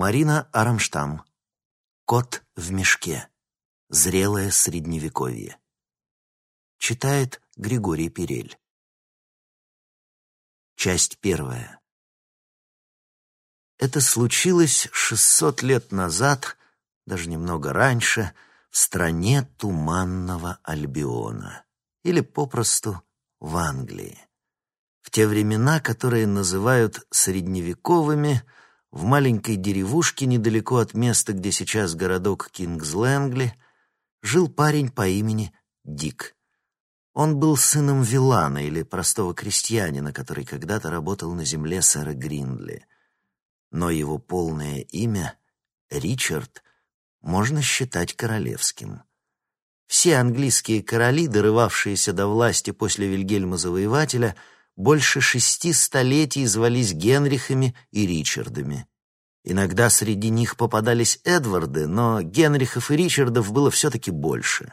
Марина Арамштам. Кот в мешке. Зрелое средневековье. Читает Григорий Перель. Часть первая. Это случилось 600 лет назад, даже немного раньше, в стране Туманного Альбиона, или попросту в Англии. В те времена, которые называют средневековыми, в маленькой деревушке недалеко от места, где сейчас городок Кингсленгли, жил парень по имени Дик. Он был сыном Вилана или простого крестьянина, который когда-то работал на земле сэра Гриндли. Но его полное имя, Ричард, можно считать королевским. Все английские короли, дорывавшиеся до власти после Вильгельма Завоевателя, больше шести столетий звались Генрихами и Ричардами. Иногда среди них попадались Эдварды, но Генрихов и Ричардов было все-таки больше.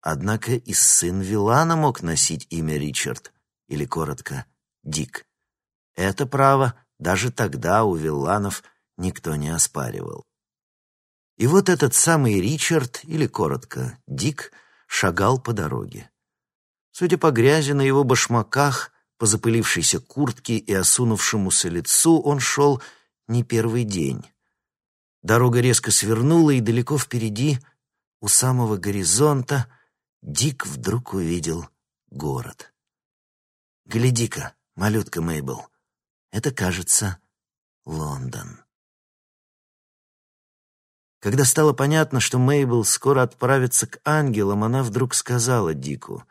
Однако и сын Вилана мог носить имя Ричард, или коротко Дик. Это право даже тогда у Вилланов никто не оспаривал. И вот этот самый Ричард, или коротко, Дик, шагал по дороге. Судя по грязи на его башмаках, по запылившейся куртке и осунувшемуся лицу, он шел не первый день. Дорога резко свернула, и далеко впереди, у самого горизонта, Дик вдруг увидел город. «Гляди-ка, малютка Мейбл, это, кажется, Лондон». Когда стало понятно, что Мейбл скоро отправится к ангелам, она вдруг сказала Дику,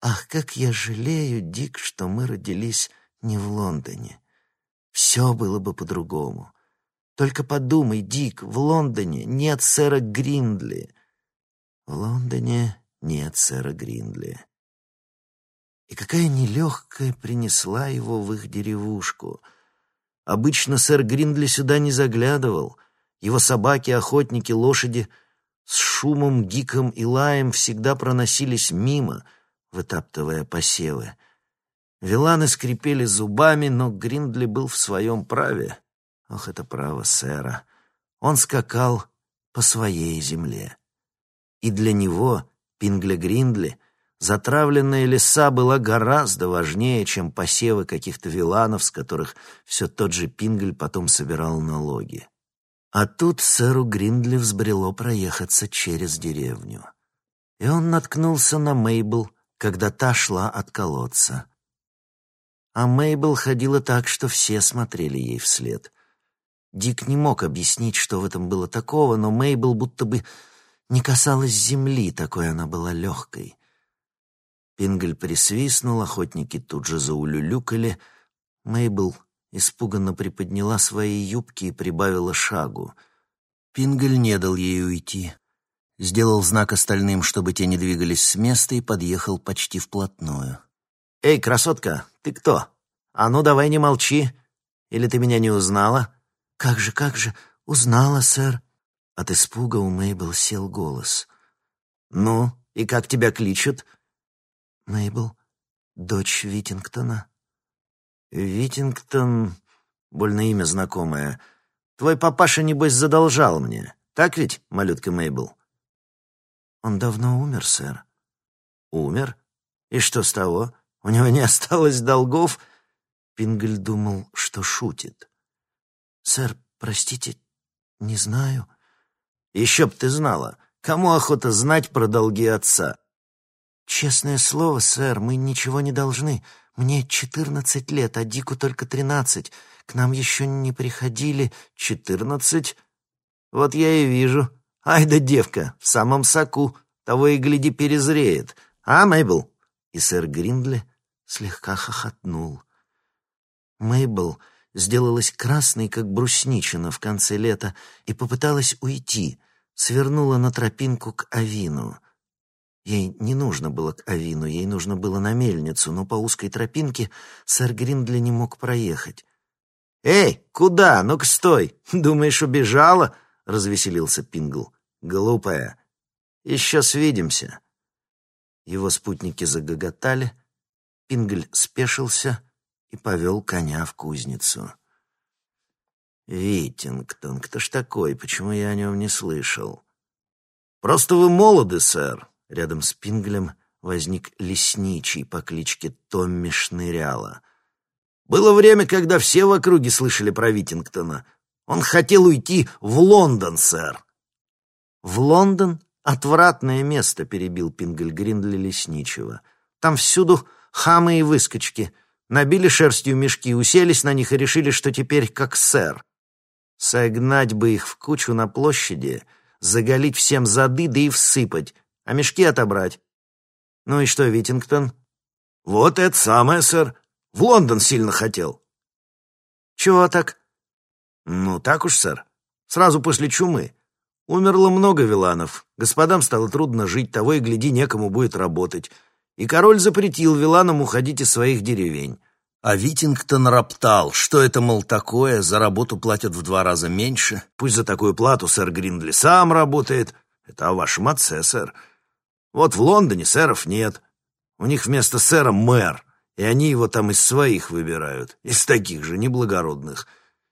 «Ах, как я жалею, Дик, что мы родились не в Лондоне. Все было бы по-другому. Только подумай, Дик, в Лондоне нет сэра Гриндли». «В Лондоне нет сэра Гриндли». И какая нелегкая принесла его в их деревушку. Обычно сэр Гриндли сюда не заглядывал — его собаки, охотники, лошади с шумом, гиком и лаем всегда проносились мимо, вытаптывая посевы. Виланы скрипели зубами, но Гриндли был в своем праве. Ох, это право сэра. Он скакал по своей земле. И для него, Пингля Гриндли, затравленная леса была гораздо важнее, чем посевы каких-то виланов, с которых все тот же Пингль потом собирал налоги. А тут сэру Гриндли взбрело проехаться через деревню. И он наткнулся на Мейбл, когда та шла от колодца. А Мейбл ходила так, что все смотрели ей вслед. Дик не мог объяснить, что в этом было такого, но Мейбл будто бы не касалась земли, такой она была легкой. Пингль присвистнул, охотники тут же заулюлюкали. Мейбл испуганно приподняла свои юбки и прибавила шагу. Пингаль не дал ей уйти. Сделал знак остальным, чтобы те не двигались с места, и подъехал почти вплотную. «Эй, красотка, ты кто? А ну, давай не молчи. Или ты меня не узнала?» «Как же, как же, узнала, сэр». От испуга у Мейбл сел голос. «Ну, и как тебя кличут?» «Мейбл, дочь Витингтона». «Витингтон... Больно имя знакомое. Твой папаша, небось, задолжал мне. Так ведь, малютка Мейбл?» «Он давно умер, сэр». «Умер? И что с того? У него не осталось долгов?» Пингль думал, что шутит. «Сэр, простите, не знаю». «Еще б ты знала. Кому охота знать про долги отца?» «Честное слово, сэр, мы ничего не должны. Мне четырнадцать лет, а Дику только тринадцать. К нам еще не приходили четырнадцать. Вот я и вижу. Ай да девка, в самом соку. Того и гляди перезреет. А, Мейбл?» И сэр Гриндли слегка хохотнул. Мейбл сделалась красной, как брусничина в конце лета, и попыталась уйти, свернула на тропинку к Авину — Ей не нужно было к Авину, ей нужно было на мельницу, но по узкой тропинке сэр Гриндли не мог проехать. «Эй, куда? Ну-ка стой! Думаешь, убежала?» — развеселился Пингл. «Глупая. Еще свидимся». Его спутники загоготали, Пингль спешился и повел коня в кузницу. Витингтон, кто ж такой? Почему я о нем не слышал? Просто вы молоды, сэр. Рядом с Пинглем возник лесничий по кличке Томми Шныряла. Было время, когда все в округе слышали про Витингтона. Он хотел уйти в Лондон, сэр. В Лондон? Отвратное место, перебил Пингель Гриндли лесничего. Там всюду хамы и выскочки. Набили шерстью мешки, уселись на них и решили, что теперь как сэр. Согнать бы их в кучу на площади, заголить всем зады, да и всыпать, а мешки отобрать. Ну и что, Витингтон? Вот это самое, сэр. В Лондон сильно хотел. Чего так? Ну, так уж, сэр. Сразу после чумы. Умерло много виланов. Господам стало трудно жить, того и гляди, некому будет работать. И король запретил виланам уходить из своих деревень. А Витингтон роптал, что это, мол, такое, за работу платят в два раза меньше. Пусть за такую плату сэр Гриндли сам работает. Это о вашем отце, сэр. Вот в Лондоне сэров нет. У них вместо сэра мэр, и они его там из своих выбирают, из таких же неблагородных.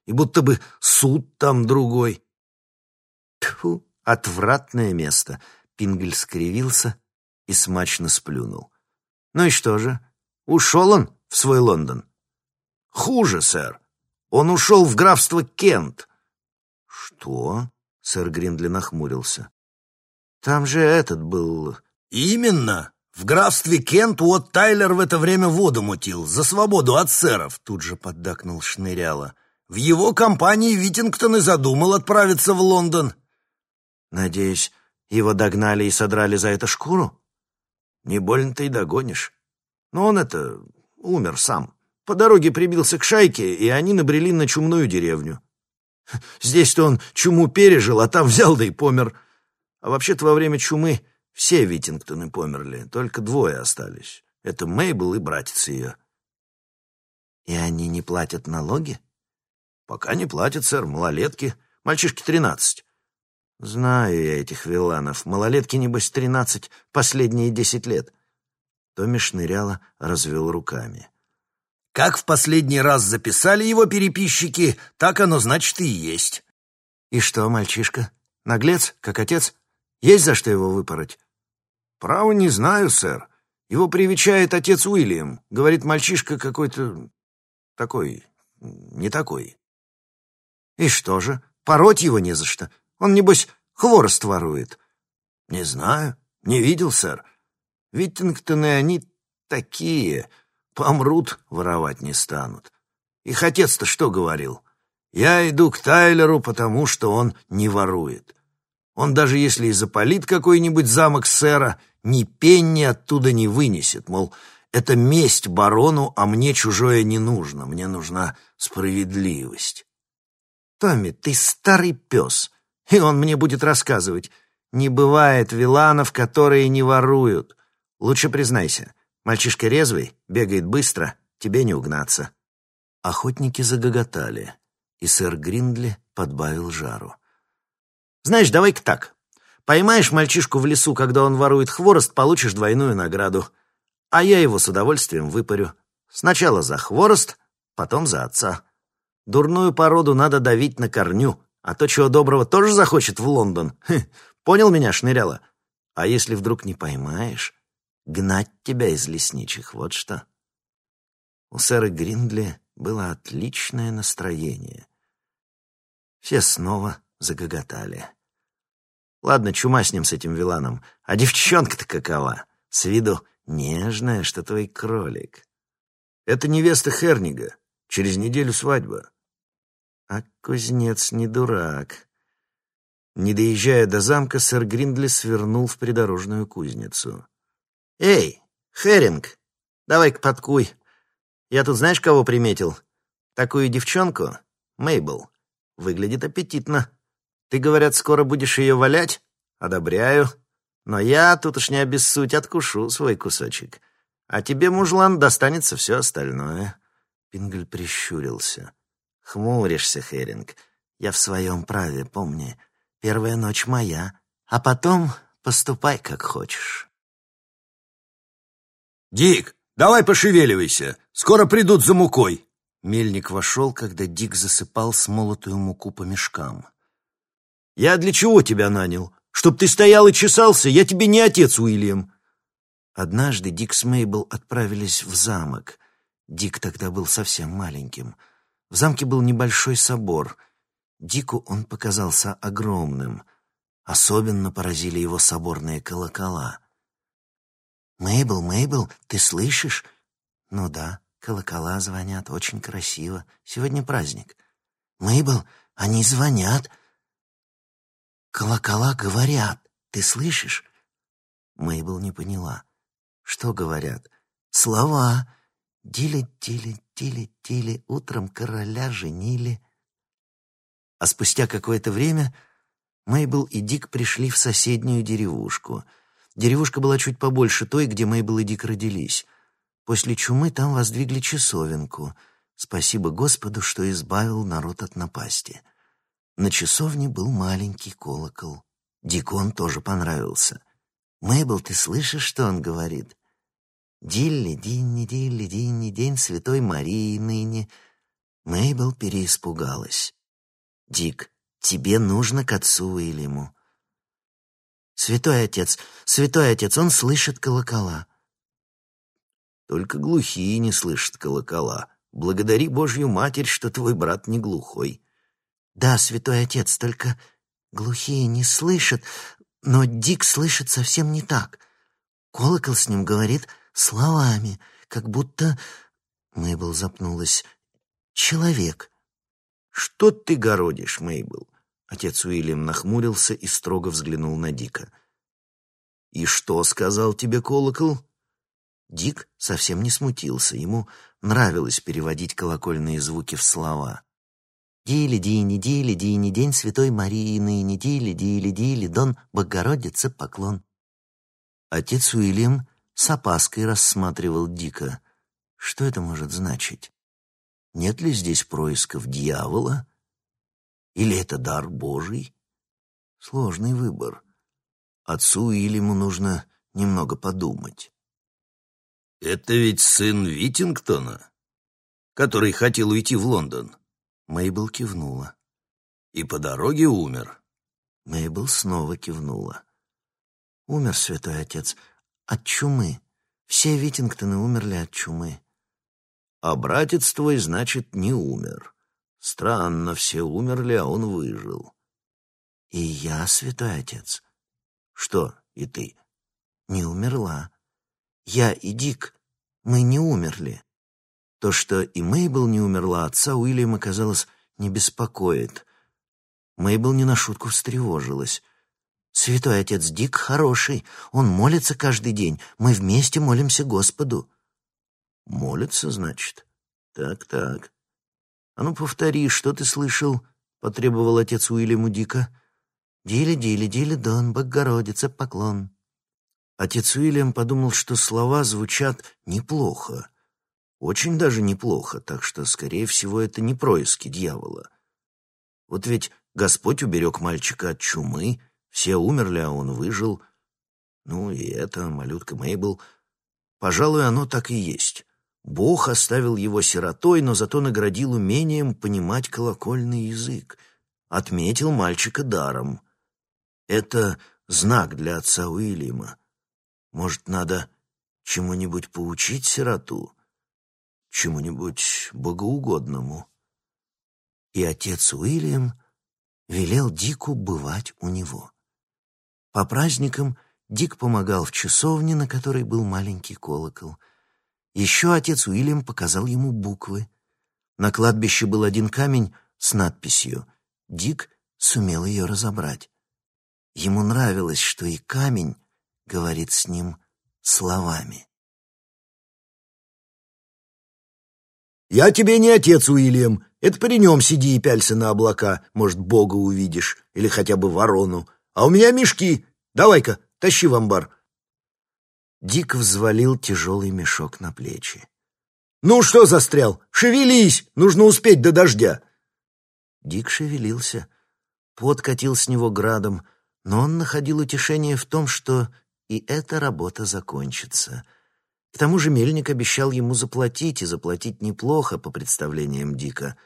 И будто бы суд там другой. Тьфу, отвратное место. Пингель скривился и смачно сплюнул. Ну и что же? Ушел он в свой Лондон? Хуже, сэр. Он ушел в графство Кент. Что? Сэр Гриндли нахмурился. Там же этот был... Именно. В графстве Кент Уотт Тайлер в это время воду мутил, за свободу от сэров, тут же поддакнул Шныряла. В его компании Витингтон и задумал отправиться в Лондон. Надеюсь, его догнали и содрали за это шкуру? Не больно-то и догонишь. Но он это... умер сам. По дороге прибился к шайке, и они набрели на чумную деревню. Здесь-то он чуму пережил, а там взял да и помер. А вообще-то во время чумы все Витингтоны померли, только двое остались. Это Мейбл и братец ее. И они не платят налоги? Пока не платят, сэр, малолетки. Мальчишки тринадцать. Знаю я этих виланов. Малолетки, небось, тринадцать последние десять лет. Томми шныряла, развел руками. Как в последний раз записали его переписчики, так оно, значит, и есть. И что, мальчишка? Наглец, как отец? Есть за что его выпороть? Право не знаю, сэр. Его привечает отец Уильям. Говорит, мальчишка какой-то такой, не такой. И что же, пороть его не за что. Он, небось, хворост ворует. Не знаю, не видел, сэр. Виттингтоны они такие, помрут, воровать не станут. Их отец-то что говорил? Я иду к Тайлеру, потому что он не ворует. Он даже если и запалит какой-нибудь замок сэра, ни пенни оттуда не вынесет, мол, это месть барону, а мне чужое не нужно, мне нужна справедливость. Томми, ты старый пес, и он мне будет рассказывать. Не бывает виланов, которые не воруют. Лучше признайся, мальчишка резвый, бегает быстро, тебе не угнаться. Охотники загоготали, и сэр Гриндли подбавил жару. Знаешь, давай-ка так. Поймаешь мальчишку в лесу, когда он ворует хворост, получишь двойную награду. А я его с удовольствием выпарю. Сначала за хворост, потом за отца. Дурную породу надо давить на корню, а то, чего доброго, тоже захочет в Лондон. Хе, понял меня, шныряла? А если вдруг не поймаешь, гнать тебя из лесничих, вот что. У сэра Гриндли было отличное настроение. Все снова загоготали. Ладно, чума с ним, с этим Виланом. А девчонка-то какова? С виду нежная, что твой кролик. Это невеста Хернига. Через неделю свадьба. А кузнец не дурак. Не доезжая до замка, сэр Гриндли свернул в придорожную кузницу. «Эй, Херинг, давай-ка подкуй. Я тут знаешь, кого приметил? Такую девчонку? Мейбл. Выглядит аппетитно». Ты, говорят, скоро будешь ее валять? Одобряю. Но я, тут уж не обессудь, откушу свой кусочек. А тебе, мужлан, достанется все остальное. Пингль прищурился. Хмуришься, Херинг. Я в своем праве, помни. Первая ночь моя. А потом поступай, как хочешь. «Дик, давай пошевеливайся. Скоро придут за мукой». Мельник вошел, когда Дик засыпал смолотую муку по мешкам. «Я для чего тебя нанял? Чтоб ты стоял и чесался? Я тебе не отец, Уильям!» Однажды Дик с Мейбл отправились в замок. Дик тогда был совсем маленьким. В замке был небольшой собор. Дику он показался огромным. Особенно поразили его соборные колокола. «Мейбл, Мейбл, ты слышишь?» «Ну да, колокола звонят, очень красиво. Сегодня праздник». «Мейбл, они звонят». «Колокола говорят, ты слышишь?» Мейбл не поняла. «Что говорят?» «Слова. Дили-дили-дили-дили, утром короля женили». А спустя какое-то время Мейбл и Дик пришли в соседнюю деревушку. Деревушка была чуть побольше той, где Мейбл и Дик родились. После чумы там воздвигли часовенку. Спасибо Господу, что избавил народ от напасти. На часовне был маленький колокол. Дику он тоже понравился. «Мэйбл, ты слышишь, что он говорит?» «Дилли, динни, дилли, динни, день Святой Марии ныне». Мэйбл переиспугалась. «Дик, тебе нужно к отцу Уильяму». «Святой отец, святой отец, он слышит колокола». Только глухие не слышат колокола. Благодари Божью Матерь, что твой брат не глухой. Да, святой отец, только глухие не слышат, но Дик слышит совсем не так. Колокол с ним говорит словами, как будто... Мейбл запнулась. Человек. Что ты городишь, Мейбл? Отец Уильям нахмурился и строго взглянул на Дика. «И что сказал тебе колокол?» Дик совсем не смутился, ему нравилось переводить колокольные звуки в слова. «Дили, дини, дили, дини, день Святой Марии ныне, дили, дили, дили, Дон Богородице поклон». Отец Уильям с опаской рассматривал Дика. Что это может значить? Нет ли здесь происков дьявола? Или это дар Божий? Сложный выбор. Отцу Уильяму нужно немного подумать. «Это ведь сын Витингтона, который хотел уйти в Лондон». Мейбл кивнула. «И по дороге умер». Мейбл снова кивнула. «Умер, святой отец, от чумы. Все Витингтоны умерли от чумы». «А братец твой, значит, не умер. Странно, все умерли, а он выжил». «И я, святой отец». «Что, и ты?» «Не умерла». Я и Дик, мы не умерли. То, что и Мейбл не умерла, отца Уильяма, казалось, не беспокоит. Мейбл не на шутку встревожилась. «Святой отец Дик хороший, он молится каждый день, мы вместе молимся Господу». «Молится, значит? Так-так. А ну, повтори, что ты слышал?» — потребовал отец Уильяму Дика. «Дили, дили, дили, Дон, Богородица, поклон». Отец Уильям подумал, что слова звучат неплохо. Очень даже неплохо, так что, скорее всего, это не происки дьявола. Вот ведь Господь уберег мальчика от чумы, все умерли, а он выжил. Ну и это, малютка Мейбл, пожалуй, оно так и есть. Бог оставил его сиротой, но зато наградил умением понимать колокольный язык. Отметил мальчика даром. Это знак для отца Уильяма. Может, надо чему-нибудь поучить сироту? Чему-нибудь богоугодному? И отец Уильям велел Дику бывать у него. По праздникам Дик помогал в часовне, на которой был маленький колокол. Еще отец Уильям показал ему буквы. На кладбище был один камень с надписью. Дик сумел ее разобрать. Ему нравилось, что и камень говорит с ним словами. «Я тебе не отец, Уильям. Это при нем сиди и пялься на облака. Может, Бога увидишь, или хотя бы ворону. А у меня мешки. Давай-ка, тащи в амбар». Дик взвалил тяжелый мешок на плечи. «Ну что застрял? Шевелись! Нужно успеть до дождя!» Дик шевелился. Пот катил с него градом, но он находил утешение в том, что и эта работа закончится. К тому же Мельник обещал ему заплатить, и заплатить неплохо, по представлениям Дика.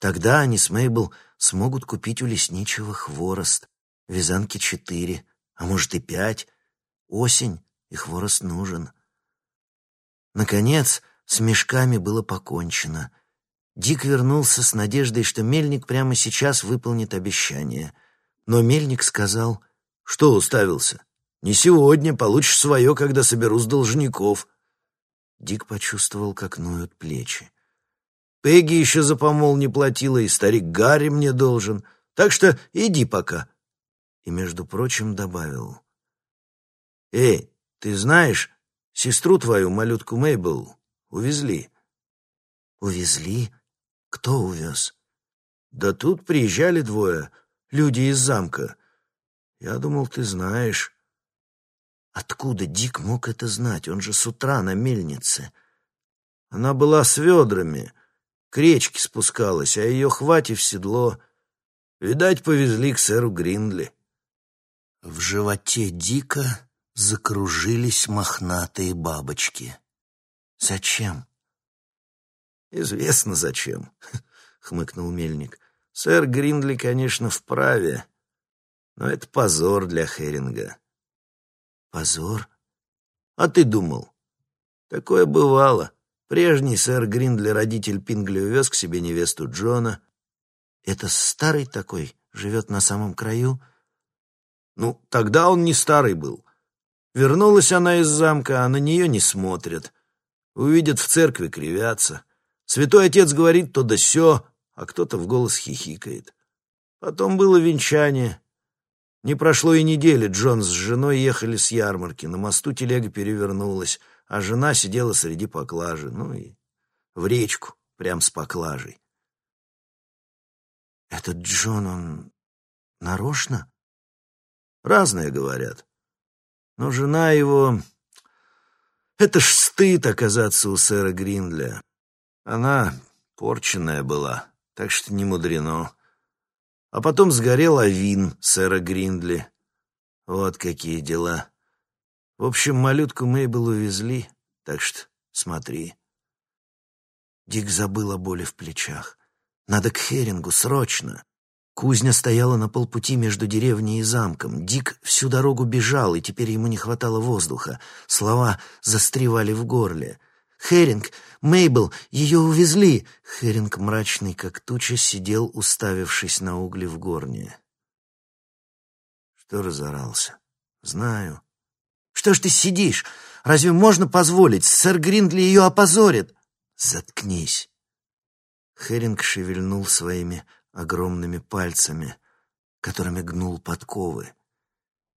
Тогда они с Мейбл смогут купить у лесничего хворост, вязанки четыре, а может и пять. Осень, и хворост нужен. Наконец, с мешками было покончено. Дик вернулся с надеждой, что Мельник прямо сейчас выполнит обещание. Но Мельник сказал, «Что уставился? Не сегодня, получишь свое, когда соберу с должников». Дик почувствовал, как ноют плечи. Пегги еще за помол не платила, и старик Гарри мне должен. Так что иди пока. И, между прочим, добавил. Эй, ты знаешь, сестру твою, малютку Мейбл, увезли. Увезли? Кто увез? Да тут приезжали двое, люди из замка. Я думал, ты знаешь. Откуда Дик мог это знать? Он же с утра на мельнице. Она была с ведрами, к речке спускалась, а ее в седло. Видать, повезли к сэру Гриндли. В животе Дика закружились мохнатые бабочки. «Зачем?» «Известно, зачем», — хмыкнул мельник. «Сэр Гриндли, конечно, вправе, но это позор для Херинга». Позор? А ты думал? Такое бывало. Прежний сэр Гриндли, родитель Пингли, увез к себе невесту Джона. Это старый такой, живет на самом краю? Ну, тогда он не старый был. Вернулась она из замка, а на нее не смотрят. Увидят в церкви, кривятся. Святой отец говорит то да сё, а кто-то в голос хихикает. Потом было венчание. Не прошло и недели, Джон с женой ехали с ярмарки. На мосту телега перевернулась, а жена сидела среди поклажи. Ну и в речку, прям с поклажей. «Этот Джон, он нарочно?» Разное говорят. Но жена его... Это ж стыд оказаться у сэра Гриндля. Она порченная была, так что не мудрено. А потом сгорел авин сэра Гриндли. Вот какие дела. В общем, малютку Мейбл увезли, так что смотри. Дик забыл о боли в плечах. Надо к Херингу, срочно. Кузня стояла на полпути между деревней и замком. Дик всю дорогу бежал, и теперь ему не хватало воздуха. Слова застревали в горле. «Херинг! Мейбл! Ее увезли!» Херинг, мрачный как туча, сидел, уставившись на угли в горне. Что разорался? Знаю. «Что ж ты сидишь? Разве можно позволить? Сэр Гриндли ее опозорит!» «Заткнись!» Херинг шевельнул своими огромными пальцами, которыми гнул подковы.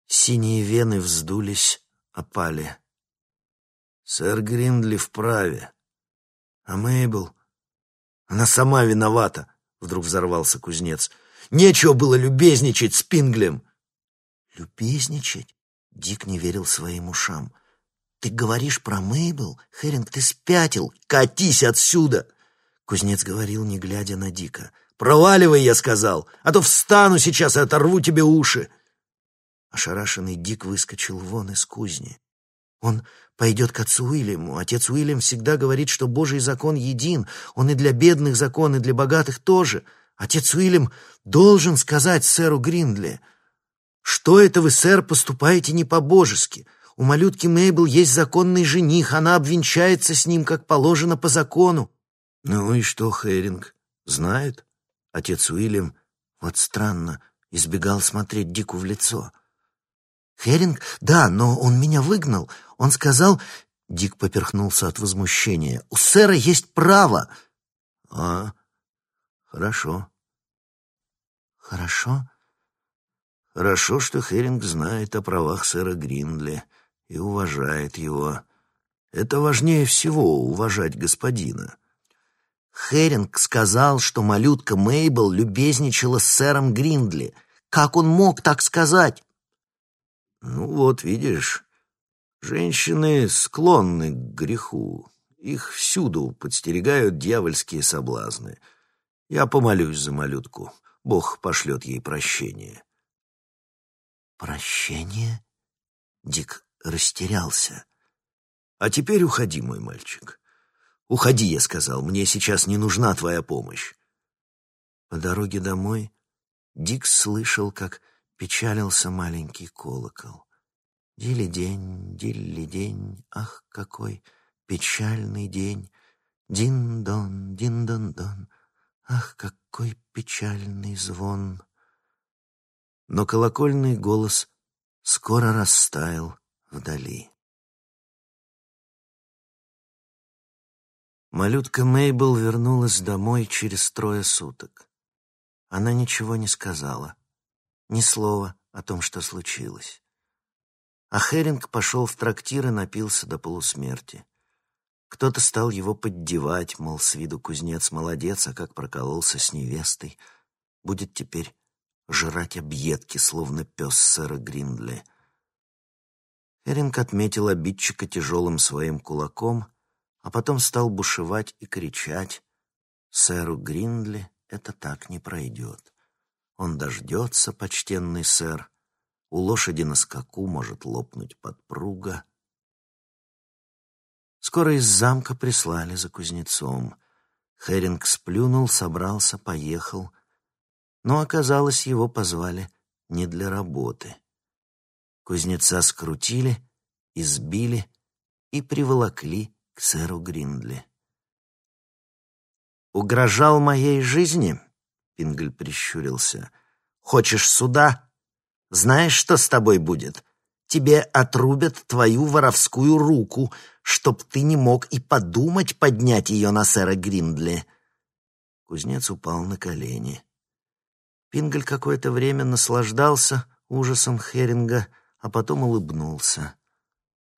Синие вены вздулись, опали. Сэр Гриндли вправе. А Мейбл... Она сама виновата, вдруг взорвался кузнец. Нечего было любезничать с Пинглем. Любезничать? Дик не верил своим ушам. Ты говоришь про Мейбл? Херинг, ты спятил. Катись отсюда! Кузнец говорил, не глядя на Дика. «Проваливай, я сказал, а то встану сейчас и оторву тебе уши!» Ошарашенный Дик выскочил вон из кузни. Он пойдет к отцу Уильяму. Отец Уильям всегда говорит, что Божий закон един. Он и для бедных закон, и для богатых тоже. Отец Уильям должен сказать сэру Гриндли. «Что это вы, сэр, поступаете не по-божески? У малютки Мейбл есть законный жених, она обвенчается с ним, как положено по закону». «Ну и что, Хэринг, знает?» Отец Уильям, вот странно, избегал смотреть Дику в лицо. «Херинг? Да, но он меня выгнал. Он сказал...» Дик поперхнулся от возмущения. «У сэра есть право!» «А, хорошо». «Хорошо?» «Хорошо, что Херинг знает о правах сэра Гриндли и уважает его. Это важнее всего — уважать господина». Херинг сказал, что малютка Мейбл любезничала с сэром Гриндли. Как он мог так сказать? Ну вот, видишь, женщины склонны к греху. Их всюду подстерегают дьявольские соблазны. Я помолюсь за малютку. Бог пошлет ей прощение. Прощение? Дик растерялся. А теперь уходи, мой мальчик. Уходи, я сказал, мне сейчас не нужна твоя помощь. По дороге домой Дик слышал, как печалился маленький колокол. Дили-день, дили-день, ах, какой печальный день. Дин-дон, дин-дон-дон, ах, какой печальный звон. Но колокольный голос скоро растаял вдали. Малютка Мейбл вернулась домой через трое суток. Она ничего не сказала, ни слова о том, что случилось. А Херинг пошел в трактир и напился до полусмерти. Кто-то стал его поддевать, мол, с виду кузнец молодец, а как прокололся с невестой. Будет теперь жрать объедки, словно пес сэра Гриндли. Херинг отметил обидчика тяжелым своим кулаком, а потом стал бушевать и кричать. Сэру Гриндли это так не пройдет. Он дождется, почтенный сэр. У лошади на скаку может лопнуть подпруга. Скоро из замка прислали за кузнецом. Херинг сплюнул, собрался, поехал. Но оказалось, его позвали не для работы. Кузнеца скрутили, избили и приволокли к сэру Гриндли. «Угрожал моей жизни?» — Пингль прищурился. «Хочешь суда? Знаешь, что с тобой будет? тебе отрубят твою воровскую руку, чтоб ты не мог и подумать поднять ее на сэра Гриндли». Кузнец упал на колени. Пингаль какое-то время наслаждался ужасом Херинга, а потом улыбнулся.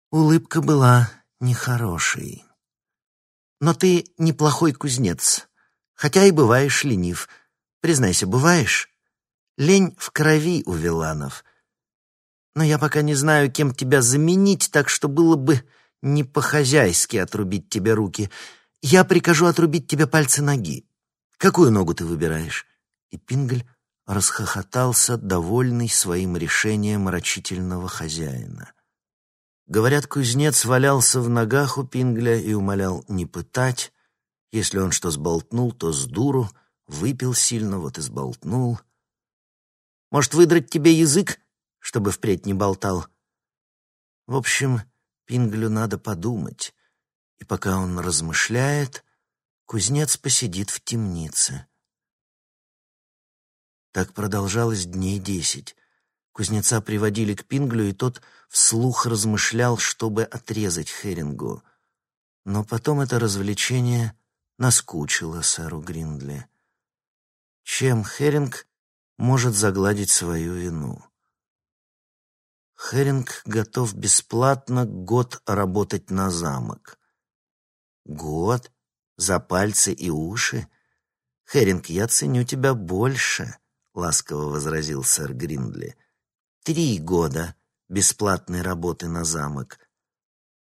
Улыбка была нехорошей. «Но ты неплохой кузнец, хотя и бываешь ленив. Признайся, бываешь? Лень в крови у Виланов — но я пока не знаю, кем тебя заменить, так что было бы не по-хозяйски отрубить тебе руки. Я прикажу отрубить тебе пальцы ноги. Какую ногу ты выбираешь?» И Пингль расхохотался, довольный своим решением рачительного хозяина. Говорят, кузнец валялся в ногах у Пингля и умолял не пытать. Если он что сболтнул, то с дуру, выпил сильно, вот и сболтнул. «Может, выдрать тебе язык?» чтобы впредь не болтал. В общем, Пинглю надо подумать, и пока он размышляет, кузнец посидит в темнице. Так продолжалось дней десять. Кузнеца приводили к Пинглю, и тот вслух размышлял, чтобы отрезать Херингу. Но потом это развлечение наскучило сэру Гриндли. Чем Херинг может загладить свою вину? Херинг готов бесплатно год работать на замок. Год? За пальцы и уши? Херинг, я ценю тебя больше, ласково возразил сэр Гриндли. Три года бесплатной работы на замок.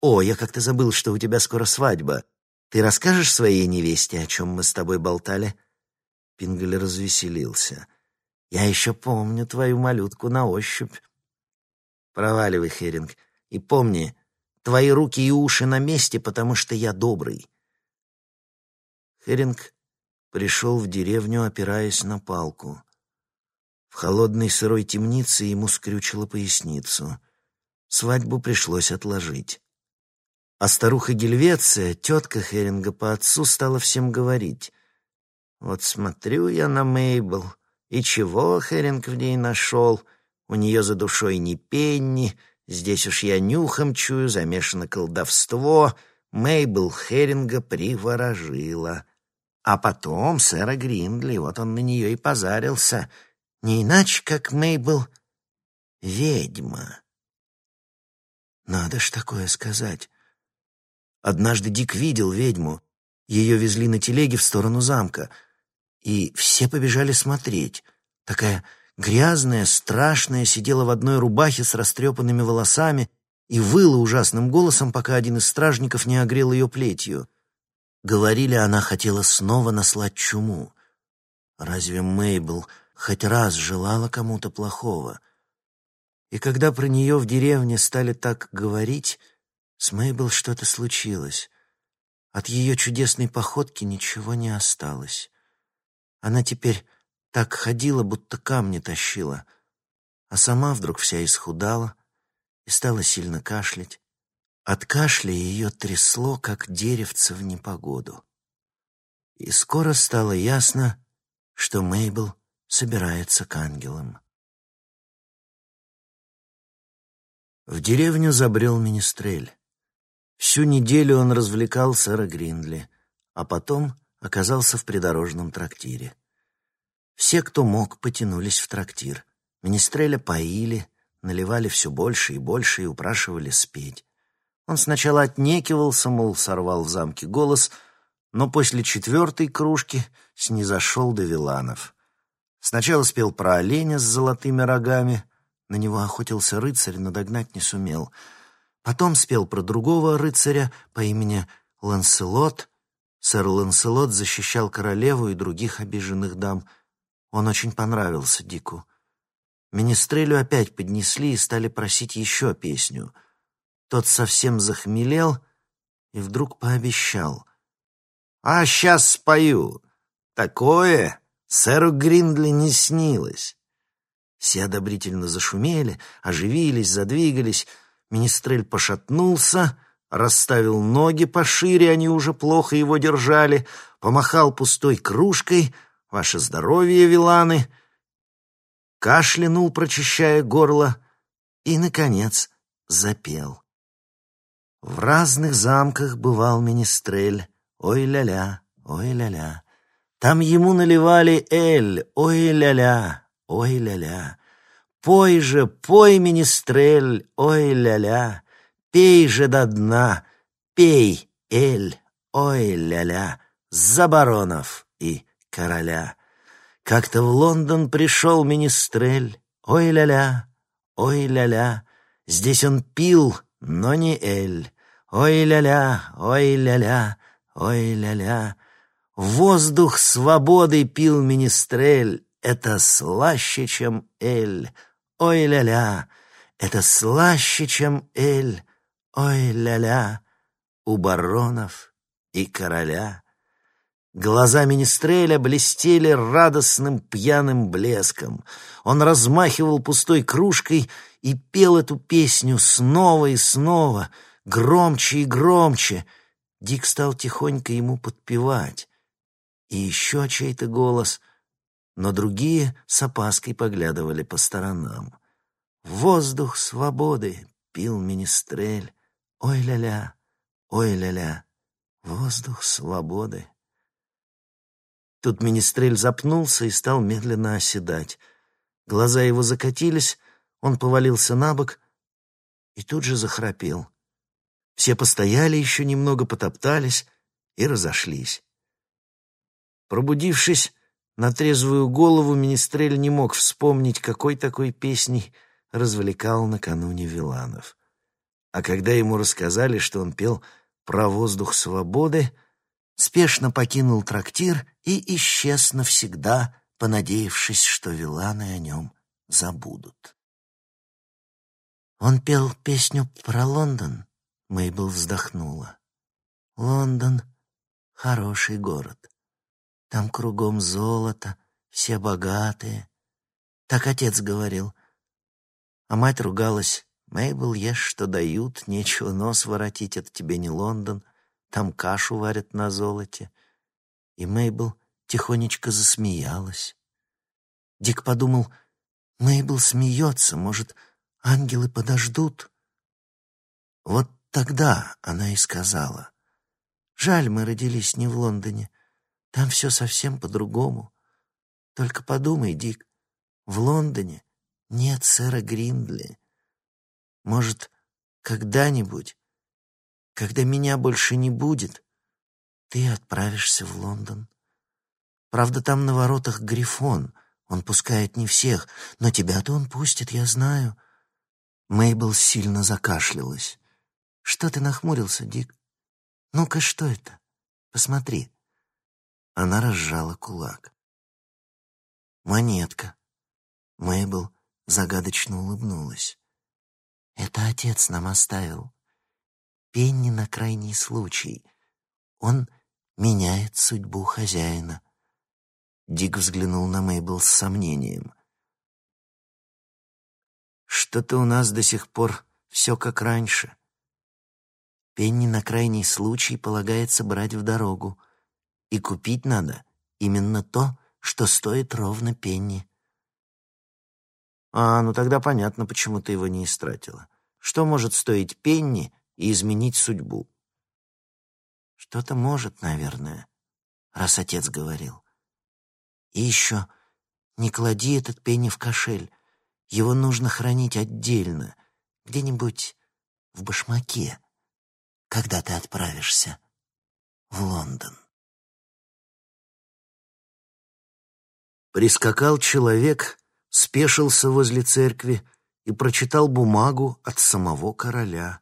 О, я как-то забыл, что у тебя скоро свадьба. Ты расскажешь своей невесте, о чем мы с тобой болтали? Пингель развеселился. Я еще помню твою малютку на ощупь. Проваливай, Херинг. И помни, твои руки и уши на месте, потому что я добрый. Херинг пришел в деревню, опираясь на палку. В холодной сырой темнице ему скрючило поясницу. Свадьбу пришлось отложить. А старуха Гельвеция, тетка Херинга по отцу, стала всем говорить. «Вот смотрю я на Мейбл, и чего Херинг в ней нашел?» У нее за душой ни пенни, здесь уж я нюхом чую, замешано колдовство. Мейбл Херинга приворожила. А потом сэра Гриндли, вот он на нее и позарился. Не иначе, как Мейбл ведьма. Надо ж такое сказать. Однажды Дик видел ведьму. Ее везли на телеге в сторону замка. И все побежали смотреть. Такая Грязная, страшная, сидела в одной рубахе с растрепанными волосами и выла ужасным голосом, пока один из стражников не огрел ее плетью. Говорили, она хотела снова наслать чуму. Разве Мейбл хоть раз желала кому-то плохого? И когда про нее в деревне стали так говорить, С Мейбл что-то случилось. От ее чудесной походки ничего не осталось. Она теперь так ходила, будто камни тащила, а сама вдруг вся исхудала и стала сильно кашлять. От кашля ее трясло, как деревце в непогоду. И скоро стало ясно, что Мейбл собирается к ангелам. В деревню забрел Министрель. Всю неделю он развлекал сэра Гриндли, а потом оказался в придорожном трактире. Все, кто мог, потянулись в трактир. Министреля поили, наливали все больше и больше и упрашивали спеть. Он сначала отнекивался, мол, сорвал в замке голос, но после четвертой кружки снизошел до Виланов. Сначала спел про оленя с золотыми рогами, на него охотился рыцарь, но догнать не сумел. Потом спел про другого рыцаря по имени Ланселот. Сэр Ланселот защищал королеву и других обиженных дам. Он очень понравился Дику. Министрелю опять поднесли и стали просить еще песню. Тот совсем захмелел и вдруг пообещал. «А сейчас спою. Такое сэру Гриндли не снилось». Все одобрительно зашумели, оживились, задвигались. Министрель пошатнулся, расставил ноги пошире, они уже плохо его держали, помахал пустой кружкой «Ваше здоровье, Виланы!» кашлянул, прочищая горло, и, наконец, запел. В разных замках бывал Министрель, ой-ля-ля, ой-ля-ля. Там ему наливали эль, ой-ля-ля, Ой-ля-ля, пой же, пой, министрель, ой-ля-ля, пей же до дна, пей, эль, ой-ля-ля, за баронов и короля. Как-то в Лондон пришел министрель, ой-ля-ля, ой-ля-ля, здесь он пил, но не эль, ой-ля-ля, ой-ля-ля, ой-ля-ля. Воздух свободы пил министрель, это слаще, чем эль. Ой-ля-ля, это слаще, чем эль. Ой-ля-ля, у баронов и короля. Глаза Министреля блестели радостным пьяным блеском. Он размахивал пустой кружкой и пел эту песню снова и снова, громче и громче. Дик стал тихонько ему подпевать. И еще чей-то голос — но другие с опаской поглядывали по сторонам. «Воздух свободы!» — пил Министрель. «Ой-ля-ля! Ой-ля-ля! Воздух свободы!» Тут Министрель запнулся и стал медленно оседать. Глаза его закатились, он повалился на бок и тут же захрапел. Все постояли еще немного, потоптались и разошлись. Пробудившись, на трезвую голову Министрель не мог вспомнить, какой такой песней развлекал накануне Виланов. А когда ему рассказали, что он пел про воздух свободы, спешно покинул трактир и исчез навсегда, понадеявшись, что Виланы о нем забудут. Он пел песню про Лондон, Мейбл вздохнула. Лондон — хороший город. Там кругом золото, все богатые. Так отец говорил. А мать ругалась. Мейбл, ешь, что дают, нечего нос воротить, это тебе не Лондон. Там кашу варят на золоте. И Мейбл тихонечко засмеялась. Дик подумал, Мейбл смеется, может, ангелы подождут? Вот тогда она и сказала. Жаль, мы родились не в Лондоне. Там все совсем по-другому. Только подумай, Дик, в Лондоне нет сэра Гриндли. Может, когда-нибудь, когда меня больше не будет, ты отправишься в Лондон. Правда, там на воротах Грифон. Он пускает не всех, но тебя-то он пустит, я знаю. Мейбл сильно закашлялась. Что ты нахмурился, Дик? Ну-ка, что это? Посмотри. Она разжала кулак. «Монетка». Мейбл загадочно улыбнулась. «Это отец нам оставил. Пенни на крайний случай. Он меняет судьбу хозяина. Дик взглянул на Мейбл с сомнением. Что-то у нас до сих пор все как раньше. Пенни на крайний случай полагается брать в дорогу. И купить надо именно то, что стоит ровно пенни. А, ну тогда понятно, почему ты его не истратила. Что может стоить пенни и изменить судьбу? Что-то может, наверное, раз отец говорил. И еще не клади этот пенни в кошель. Его нужно хранить отдельно, где-нибудь в башмаке, когда ты отправишься в Лондон. Прискакал человек, спешился возле церкви и прочитал бумагу от самого короля.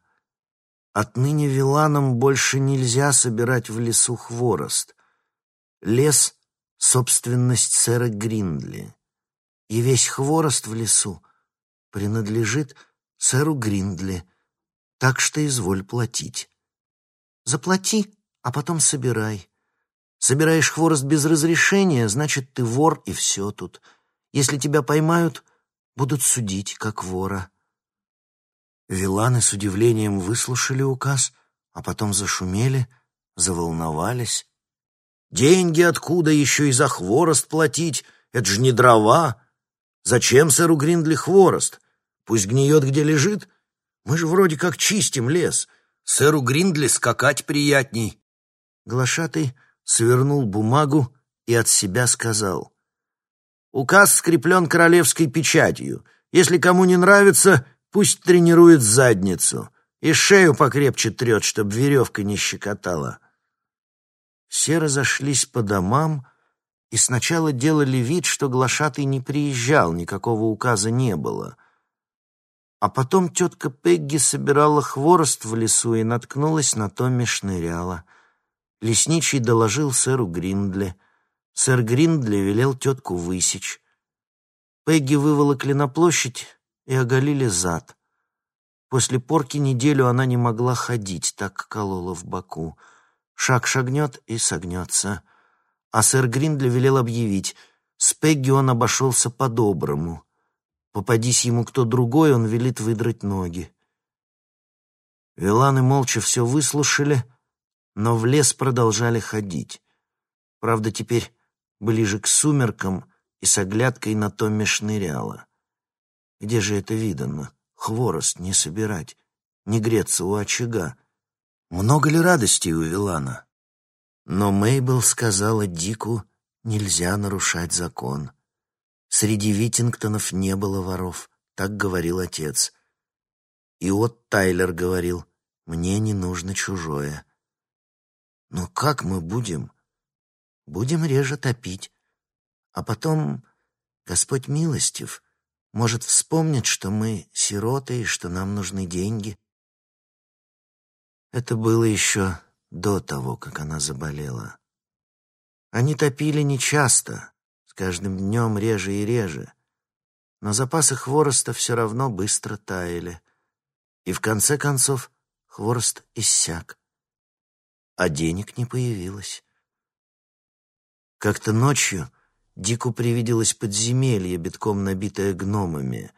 Отныне виланам больше нельзя собирать в лесу хворост. Лес — собственность сэра Гриндли, и весь хворост в лесу принадлежит сэру Гриндли, так что изволь платить. Заплати, а потом собирай. Собираешь хворост без разрешения, значит, ты вор, и все тут. Если тебя поймают, будут судить, как вора. Виланы с удивлением выслушали указ, а потом зашумели, заволновались. «Деньги откуда еще и за хворост платить? Это же не дрова! Зачем сэру Гриндли хворост? Пусть гниет, где лежит. Мы же вроде как чистим лес. Сэру Гриндли скакать приятней». Глашатый свернул бумагу и от себя сказал. «Указ скреплен королевской печатью. Если кому не нравится, пусть тренирует задницу и шею покрепче трет, чтоб веревка не щекотала». Все разошлись по домам и сначала делали вид, что глашатый не приезжал, никакого указа не было. А потом тетка Пегги собирала хворост в лесу и наткнулась на Томми Шныряла — Лесничий доложил сэру Гриндли. Сэр Гриндли велел тетку высечь. Пегги выволокли на площадь и оголили зад. После порки неделю она не могла ходить, так колола в боку. Шаг шагнет и согнется. А сэр Гриндли велел объявить, с Пегги он обошелся по-доброму. Попадись ему кто другой, он велит выдрать ноги. Виланы молча все выслушали — но в лес продолжали ходить. Правда, теперь ближе к сумеркам и с оглядкой на Томми шныряла. Где же это видано? Хворост не собирать, не греться у очага. Много ли радости у Вилана? Но Мейбл сказала Дику, нельзя нарушать закон. Среди Витингтонов не было воров, так говорил отец. И вот Тайлер говорил, мне не нужно чужое. Но как мы будем? Будем реже топить. А потом Господь милостив, может, вспомнит, что мы сироты и что нам нужны деньги. Это было еще до того, как она заболела. Они топили нечасто, с каждым днем реже и реже, но запасы хвороста все равно быстро таяли, и в конце концов хворост иссяк а денег не появилось. Как-то ночью Дику привиделось подземелье, битком набитое гномами.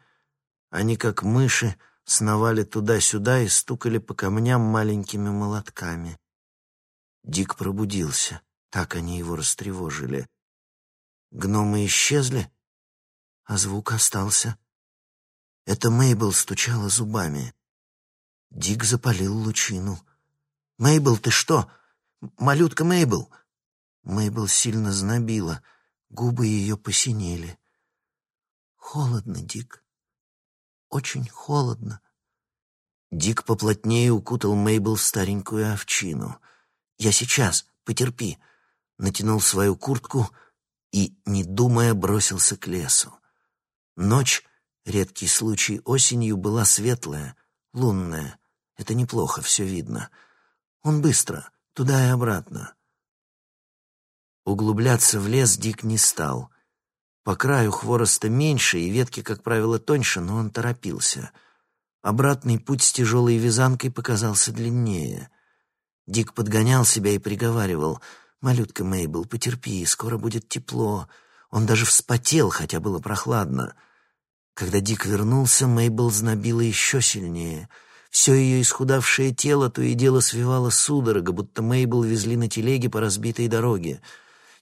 Они, как мыши, сновали туда-сюда и стукали по камням маленькими молотками. Дик пробудился, так они его растревожили. Гномы исчезли, а звук остался. Это Мейбл стучала зубами. Дик запалил лучину — «Мейбл, ты что? Малютка Мейбл!» Мейбл сильно знобила, губы ее посинели. «Холодно, Дик. Очень холодно». Дик поплотнее укутал Мейбл в старенькую овчину. «Я сейчас, потерпи», натянул свою куртку и, не думая, бросился к лесу. Ночь, редкий случай осенью, была светлая, лунная. Это неплохо, все видно — он быстро, туда и обратно. Углубляться в лес Дик не стал. По краю хвороста меньше, и ветки, как правило, тоньше, но он торопился. Обратный путь с тяжелой вязанкой показался длиннее. Дик подгонял себя и приговаривал. «Малютка Мейбл, потерпи, скоро будет тепло». Он даже вспотел, хотя было прохладно. Когда Дик вернулся, Мейбл знобила еще сильнее. Все ее исхудавшее тело то и дело свивало судорога, будто Мейбл везли на телеге по разбитой дороге.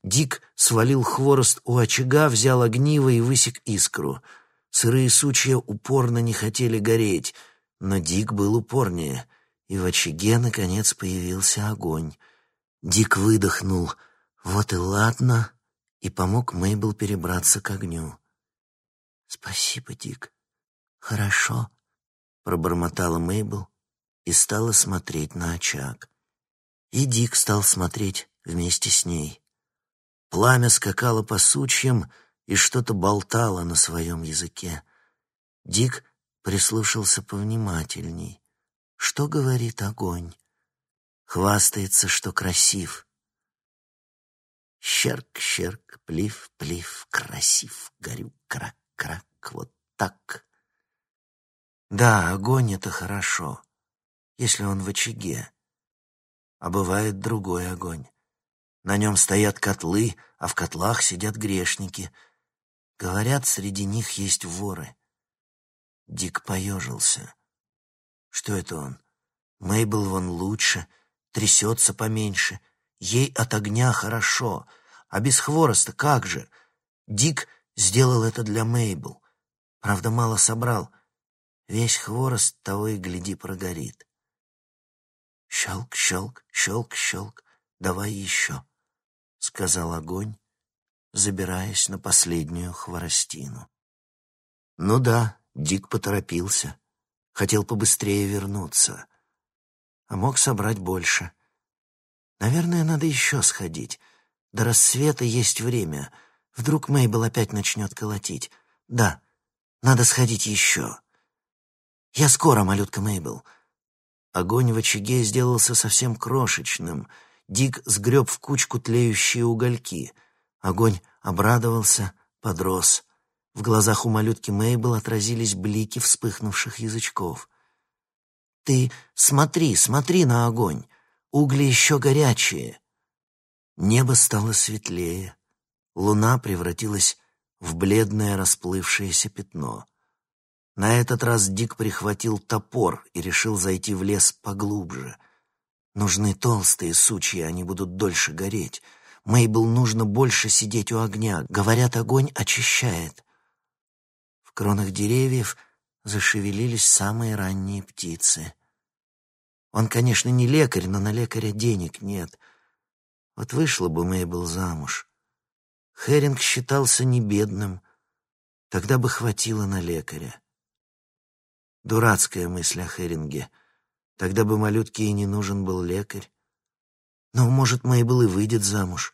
Дик свалил хворост у очага, взял огниво и высек искру. Сырые сучья упорно не хотели гореть, но Дик был упорнее, и в очаге, наконец, появился огонь. Дик выдохнул. «Вот и ладно», и помог Мейбл перебраться к огню. «Спасибо, Дик. Хорошо», — пробормотала Мейбл и стала смотреть на очаг. И Дик стал смотреть вместе с ней. Пламя скакало по сучьям и что-то болтало на своем языке. Дик прислушался повнимательней. Что говорит огонь? Хвастается, что красив — Щерк, щерк, плив, плив, красив, горю, крак, крак, вот так. Да, огонь — это хорошо, если он в очаге. А бывает другой огонь. На нем стоят котлы, а в котлах сидят грешники. Говорят, среди них есть воры. Дик поежился. Что это он? Мейбл вон лучше, трясется поменьше — Ей от огня хорошо, а без хвороста как же? Дик сделал это для Мейбл. Правда, мало собрал. Весь хворост того и гляди прогорит. Щелк, щелк, щелк, щелк. Давай еще, — сказал огонь, забираясь на последнюю хворостину. Ну да, Дик поторопился. Хотел побыстрее вернуться. А мог собрать больше — Наверное, надо еще сходить. До рассвета есть время. Вдруг Мейбл опять начнет колотить. Да, надо сходить еще. Я скоро, малютка Мейбл. Огонь в очаге сделался совсем крошечным. Дик сгреб в кучку тлеющие угольки. Огонь обрадовался, подрос. В глазах у малютки Мейбл отразились блики вспыхнувших язычков. «Ты смотри, смотри на огонь!» Угли еще горячие. Небо стало светлее. Луна превратилась в бледное расплывшееся пятно. На этот раз Дик прихватил топор и решил зайти в лес поглубже. Нужны толстые сучья, они будут дольше гореть. Мейбл нужно больше сидеть у огня. Говорят, огонь очищает. В кронах деревьев зашевелились самые ранние птицы. Он, конечно, не лекарь, но на лекаря денег нет. Вот вышла бы Мейбл замуж. Херинг считался не бедным. Тогда бы хватило на лекаря. Дурацкая мысль о Херинге. Тогда бы малютке и не нужен был лекарь. Но, может, Мейбл и выйдет замуж.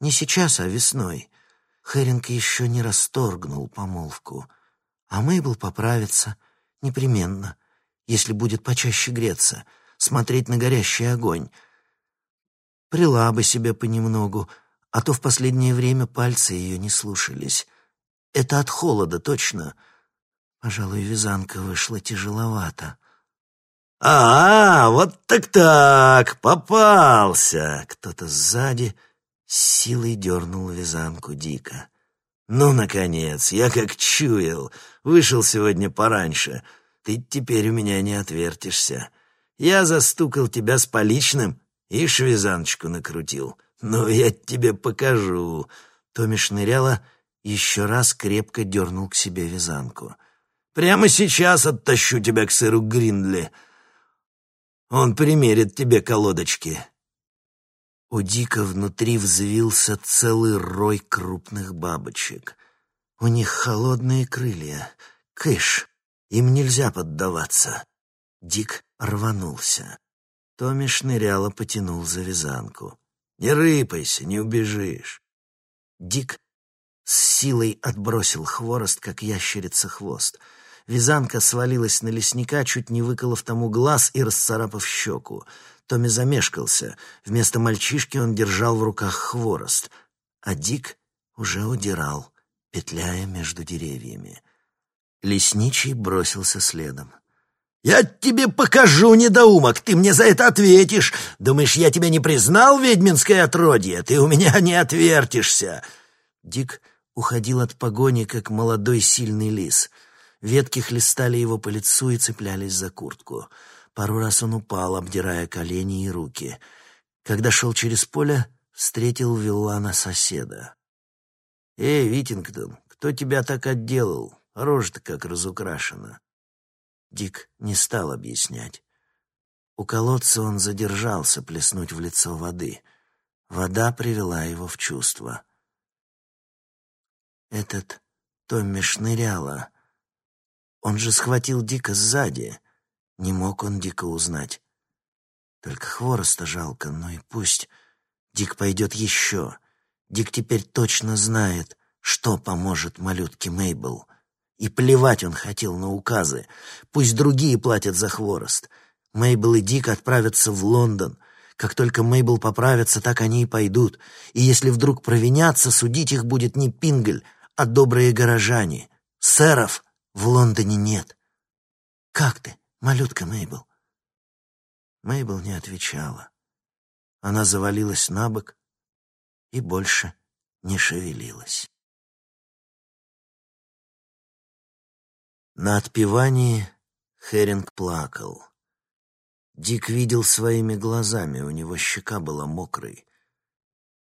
Не сейчас, а весной. Херинг еще не расторгнул помолвку. А Мейбл поправится непременно, если будет почаще греться — смотреть на горящий огонь. Прила бы себе понемногу, а то в последнее время пальцы ее не слушались. Это от холода, точно. Пожалуй, вязанка вышла тяжеловато. «А, -а вот так-так, попался!» Кто-то сзади с силой дернул вязанку дико. «Ну, наконец, я как чуял, вышел сегодня пораньше. Ты теперь у меня не отвертишься. Я застукал тебя с поличным и швизаночку накрутил. Ну, я тебе покажу». Томми шныряла, еще раз крепко дернул к себе вязанку. «Прямо сейчас оттащу тебя к сыру Гриндли. Он примерит тебе колодочки». У Дика внутри взвился целый рой крупных бабочек. У них холодные крылья. Кыш, им нельзя поддаваться. Дик рванулся. Томми шныряло потянул за вязанку. «Не рыпайся, не убежишь!» Дик с силой отбросил хворост, как ящерица хвост. Вязанка свалилась на лесника, чуть не выколов тому глаз и расцарапав щеку. Томми замешкался. Вместо мальчишки он держал в руках хворост, а Дик уже удирал, петляя между деревьями. Лесничий бросился следом. «Я тебе покажу, недоумок, ты мне за это ответишь. Думаешь, я тебя не признал, ведьминское отродье? Ты у меня не отвертишься!» Дик уходил от погони, как молодой сильный лис. Ветки хлестали его по лицу и цеплялись за куртку. Пару раз он упал, обдирая колени и руки. Когда шел через поле, встретил Виллана соседа. «Эй, Витингтон, кто тебя так отделал? Рожа-то как разукрашена». Дик не стал объяснять. У колодца он задержался плеснуть в лицо воды. Вода привела его в чувство. Этот Томми шныряла. Он же схватил Дика сзади. Не мог он Дика узнать. Только хвороста жалко, ну и пусть. Дик пойдет еще. Дик теперь точно знает, что поможет малютке Мейбл. И плевать он хотел на указы. Пусть другие платят за хворост. Мейбл и Дик отправятся в Лондон. Как только Мейбл поправится, так они и пойдут. И если вдруг провинятся, судить их будет не Пингль, а добрые горожане. Сэров в Лондоне нет. Как ты, малютка Мейбл? Мейбл не отвечала. Она завалилась на бок и больше не шевелилась. На отпевании Херинг плакал. Дик видел своими глазами, у него щека была мокрой.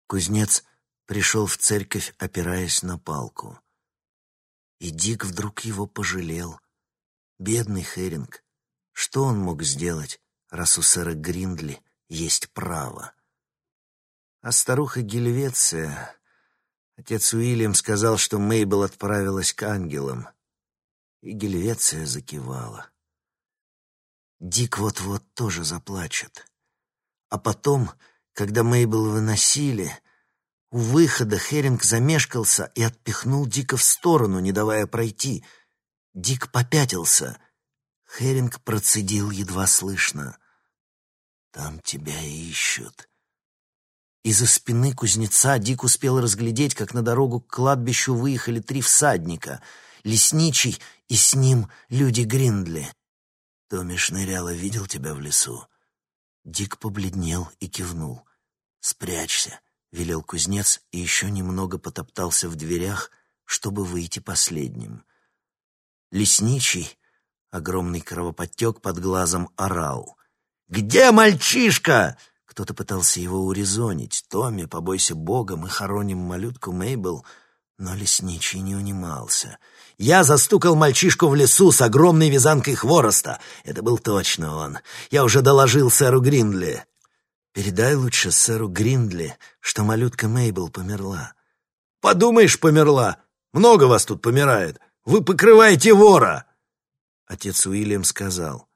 Кузнец пришел в церковь, опираясь на палку. И Дик вдруг его пожалел. Бедный Херинг. Что он мог сделать, раз у сэра Гриндли есть право? А старуха Гельвеция... Отец Уильям сказал, что Мейбл отправилась к ангелам. И Гельвеция закивала. Дик вот-вот тоже заплачет. А потом, когда Мейбл выносили, у выхода Херинг замешкался и отпихнул Дика в сторону, не давая пройти. Дик попятился. Херинг процедил едва слышно. «Там тебя ищут». Из-за спины кузнеца Дик успел разглядеть, как на дорогу к кладбищу выехали три всадника — лесничий и с ним люди Гриндли. Томми шныряла, видел тебя в лесу. Дик побледнел и кивнул. «Спрячься», — велел кузнец и еще немного потоптался в дверях, чтобы выйти последним. Лесничий, огромный кровоподтек под глазом, орал. «Где мальчишка?» Кто-то пытался его урезонить. «Томми, побойся Бога, мы хороним малютку Мейбл». Но лесничий не унимался. «Я застукал мальчишку в лесу с огромной вязанкой хвороста. Это был точно он. Я уже доложил сэру Гриндли». «Передай лучше сэру Гриндли, что малютка Мейбл померла». «Подумаешь, померла. Много вас тут помирает. Вы покрываете вора!» Отец Уильям сказал.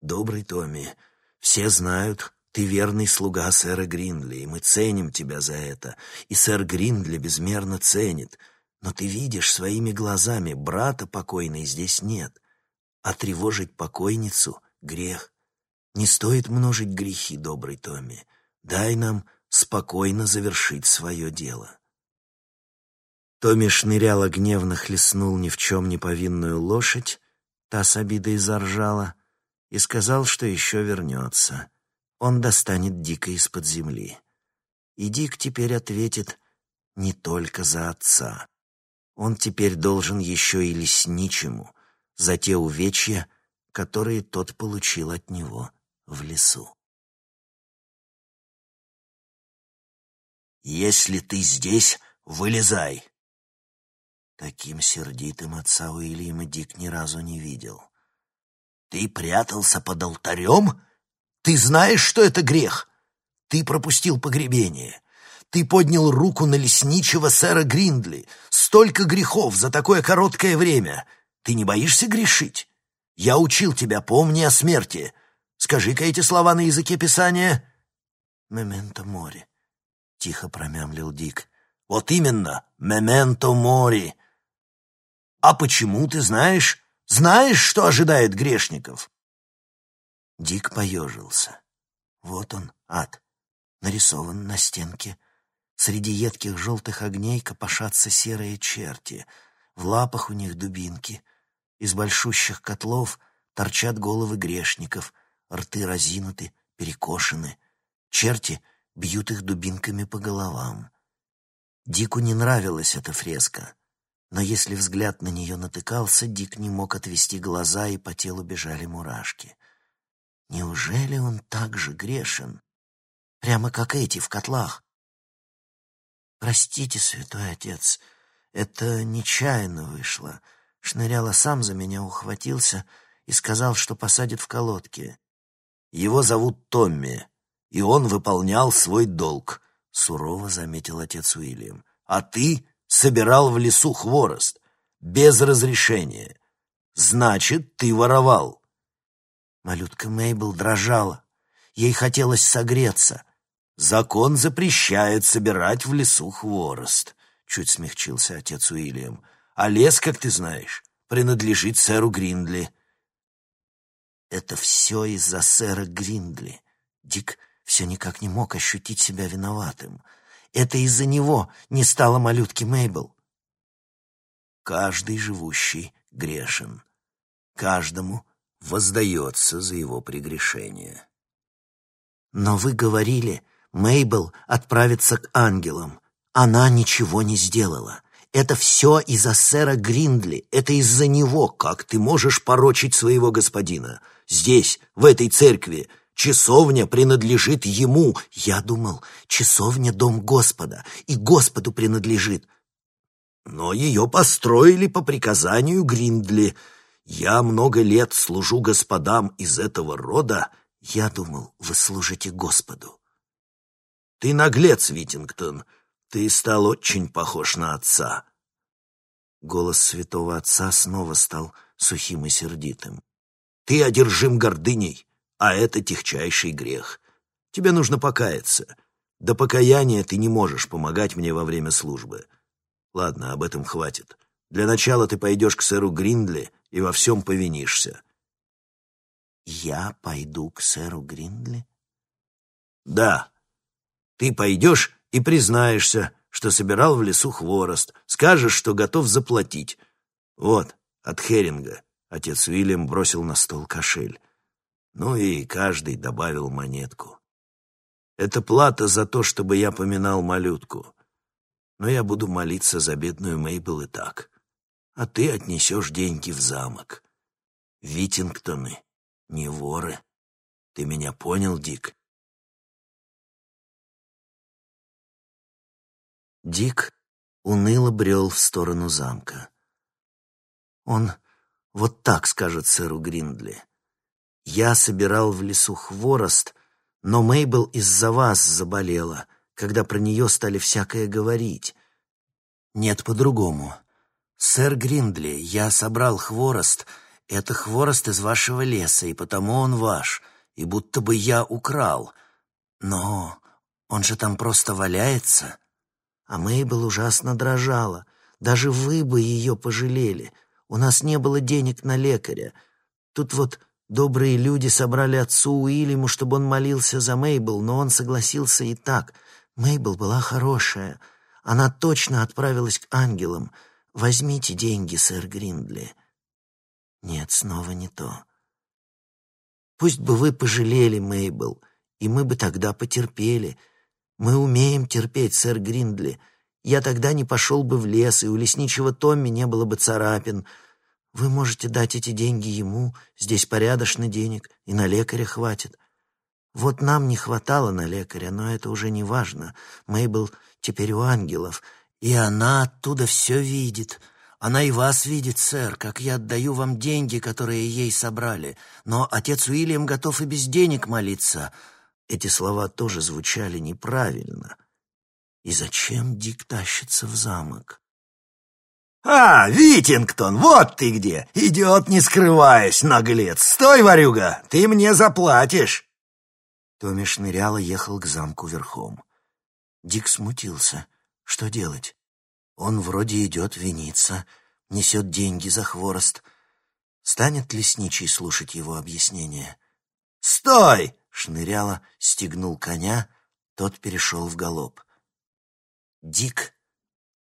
«Добрый Томми, все знают, ты верный слуга сэра Гриндли, и мы ценим тебя за это. И сэр Гриндли безмерно ценит. Но ты видишь своими глазами, брата покойной здесь нет. А тревожить покойницу — грех. Не стоит множить грехи, добрый Томми. Дай нам спокойно завершить свое дело. Томми шныряло гневно хлестнул ни в чем не повинную лошадь, та с обидой заржала, и сказал, что еще вернется он достанет Дика из-под земли. И Дик теперь ответит не только за отца. Он теперь должен еще и лесничему за те увечья, которые тот получил от него в лесу. «Если ты здесь, вылезай!» Таким сердитым отца Уильяма Дик ни разу не видел. «Ты прятался под алтарем?» Ты знаешь, что это грех? Ты пропустил погребение. Ты поднял руку на лесничего сэра Гриндли. Столько грехов за такое короткое время. Ты не боишься грешить? Я учил тебя, помни о смерти. Скажи-ка эти слова на языке Писания. «Мементо мори», — тихо промямлил Дик. «Вот именно, мементо мори». «А почему ты знаешь? Знаешь, что ожидает грешников?» Дик поежился. Вот он, ад, нарисован на стенке. Среди едких желтых огней копошатся серые черти. В лапах у них дубинки. Из большущих котлов торчат головы грешников, рты разинуты, перекошены. Черти бьют их дубинками по головам. Дику не нравилась эта фреска, но если взгляд на нее натыкался, Дик не мог отвести глаза, и по телу бежали мурашки. Неужели он так же грешен? Прямо как эти в котлах. «Простите, святой отец, это нечаянно вышло». Шныряла сам за меня ухватился и сказал, что посадит в колодке. «Его зовут Томми, и он выполнял свой долг», — сурово заметил отец Уильям. «А ты собирал в лесу хворост без разрешения. Значит, ты воровал». Малютка Мейбл дрожала. Ей хотелось согреться. «Закон запрещает собирать в лесу хворост», — чуть смягчился отец Уильям. «А лес, как ты знаешь, принадлежит сэру Гриндли». «Это все из-за сэра Гриндли». Дик все никак не мог ощутить себя виноватым. Это из-за него не стало малютки Мейбл. Каждый живущий грешен. Каждому воздается за его прегрешение. Но вы говорили, Мейбл отправится к ангелам. Она ничего не сделала. Это все из-за сэра Гриндли. Это из-за него. Как ты можешь порочить своего господина? Здесь, в этой церкви, часовня принадлежит ему. Я думал, часовня — дом Господа, и Господу принадлежит. Но ее построили по приказанию Гриндли. Я много лет служу господам из этого рода. Я думал, вы служите Господу. Ты наглец, Витингтон. Ты стал очень похож на отца. Голос святого отца снова стал сухим и сердитым. Ты одержим гордыней, а это техчайший грех. Тебе нужно покаяться. До покаяния ты не можешь помогать мне во время службы. Ладно, об этом хватит. Для начала ты пойдешь к сэру Гриндли и во всем повинишься. Я пойду к сэру Гриндли? Да, ты пойдешь и признаешься, что собирал в лесу хворост, скажешь, что готов заплатить. Вот, от Херинга. Отец Уильям бросил на стол кошель. Ну и каждый добавил монетку. Это плата за то, чтобы я поминал малютку. Но я буду молиться за бедную Мейбл и так. А ты отнесешь деньги в замок. Витингтоны не воры. Ты меня понял, Дик? Дик уныло брел в сторону замка. Он вот так скажет сэру Гриндли. «Я собирал в лесу хворост, но Мейбл из-за вас заболела, когда про нее стали всякое говорить. Нет, по-другому. Сэр Гриндли, я собрал хворост. Это хворост из вашего леса, и потому он ваш, и будто бы я украл. Но он же там просто валяется». А Мейбл ужасно дрожала. Даже вы бы ее пожалели. У нас не было денег на лекаря. Тут вот добрые люди собрали отцу Уильяму, чтобы он молился за Мейбл, но он согласился и так. Мейбл была хорошая. Она точно отправилась к ангелам. Возьмите деньги, сэр Гриндли. Нет, снова не то. Пусть бы вы пожалели Мейбл, и мы бы тогда потерпели — мы умеем терпеть, сэр Гриндли. Я тогда не пошел бы в лес, и у лесничего Томми не было бы царапин. Вы можете дать эти деньги ему, здесь порядочно денег, и на лекаря хватит. Вот нам не хватало на лекаря, но это уже не важно. Мейбл теперь у ангелов, и она оттуда все видит. Она и вас видит, сэр, как я отдаю вам деньги, которые ей собрали. Но отец Уильям готов и без денег молиться». Эти слова тоже звучали неправильно. И зачем Дик тащится в замок? «А, Витингтон, вот ты где! Идет, не скрываясь, наглец! Стой, ворюга, ты мне заплатишь!» Томми и ехал к замку верхом. Дик смутился. Что делать? Он вроде идет виниться, несет деньги за хворост. Станет лесничий слушать его объяснения? «Стой!» Шныряла стегнул коня, тот перешел в галоп. Дик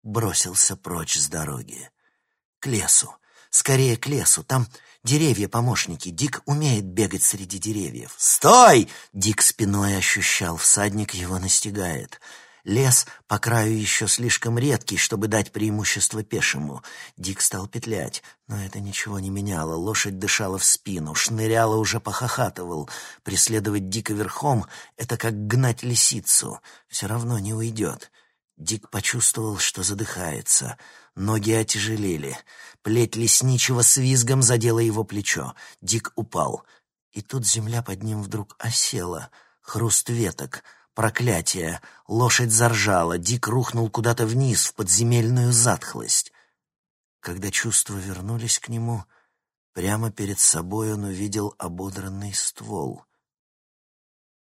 бросился прочь с дороги, к лесу, Скорее к лесу, там деревья-помощники. Дик умеет бегать среди деревьев. «Стой!» — Дик спиной ощущал, всадник его настигает. Лес по краю еще слишком редкий, чтобы дать преимущество пешему. Дик стал петлять, но это ничего не меняло. Лошадь дышала в спину, шныряла уже похохатывал. Преследовать Дика верхом — это как гнать лисицу. Все равно не уйдет. Дик почувствовал, что задыхается. Ноги отяжелели. Плеть лесничего с визгом задела его плечо. Дик упал. И тут земля под ним вдруг осела. Хруст веток — Проклятие! Лошадь заржала, Дик рухнул куда-то вниз, в подземельную затхлость. Когда чувства вернулись к нему, прямо перед собой он увидел ободранный ствол.